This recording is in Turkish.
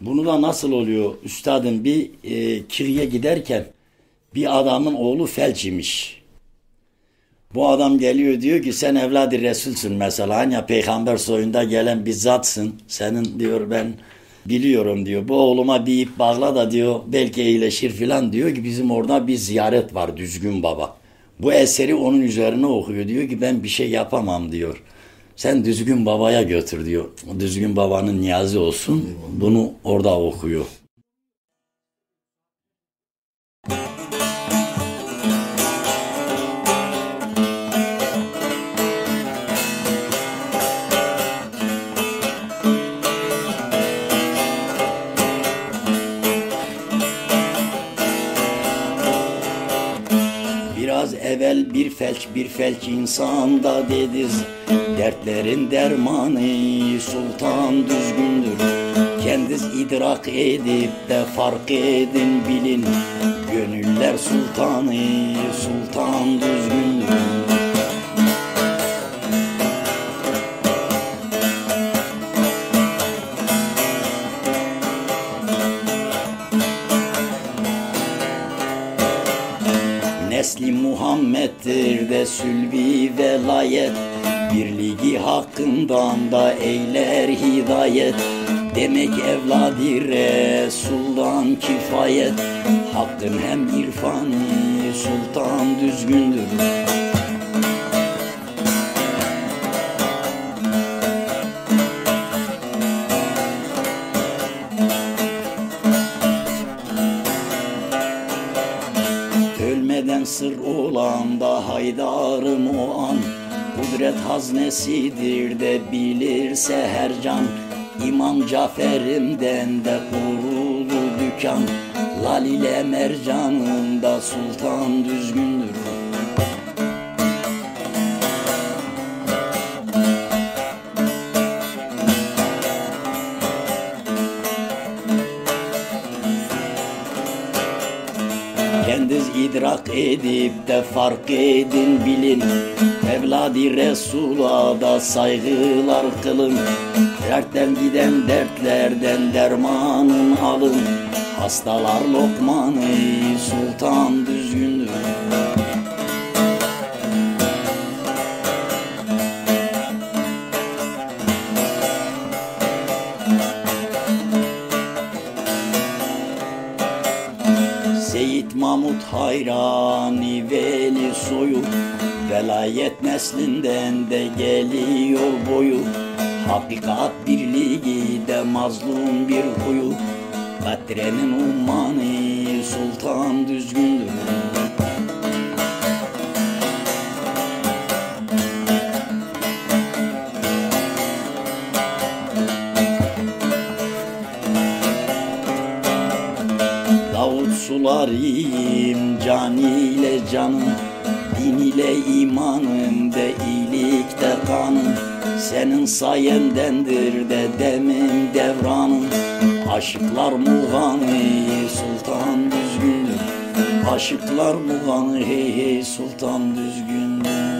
Bunu da nasıl oluyor üstadım bir e, kiriye giderken bir adamın oğlu felç. Bu adam geliyor diyor ki sen evladı Resulsün mesela. Hani peygamber soyunda gelen bir zatsın. Senin diyor ben biliyorum diyor. Bu oğluma bir ip bağla da diyor belki iyileşir filan diyor ki bizim orada bir ziyaret var düzgün baba. Bu eseri onun üzerine okuyor. Diyor ki ben bir şey yapamam diyor. Sen düzgün babaya götür diyor. O düzgün babanın niyazi olsun. Bunu orada okuyor. Biraz evvel bir felç bir felç insanda dediz. Dertlerin dermanı sultan düzgündür. Kendiz idrak edip de fark edin bilin. Gönüller sultanı sultan düzgündür Nesli Muhammed'dir de sülbi velayet. Birliği hakkından da eyler hidayet. Demek evladı Resul'dan kifayet. Hakkın hem irfanı sultan düzgündür Ölmeden sır olan da haydarım o an. Kudret haznesidir de bilirse her can. İmam Cafer'imden de kurulu dükkan. Lal ile mercanında sultan düzgündür Kendiz idrak edip de fark edin bilin. Evladi Resul'a da saygılar kılın. Dertten giden dertlerden dermanın alın. Hastalar lokmanı sultan düzgündür Seyit Mahmut Hayrani Veli soyu Velayet neslinden de geliyor boyu. Hakikat birliği de mazlum bir huyu Kadrenin ummanı sultan düzgündür Davut sularıyım can ile canım Din ile imanım de iyilikte kanım. Senin sayendendir de demim devranım. Aşıklar muğanı sultan düzgündür. Aşıklar muğanı hey hey sultan düzgündür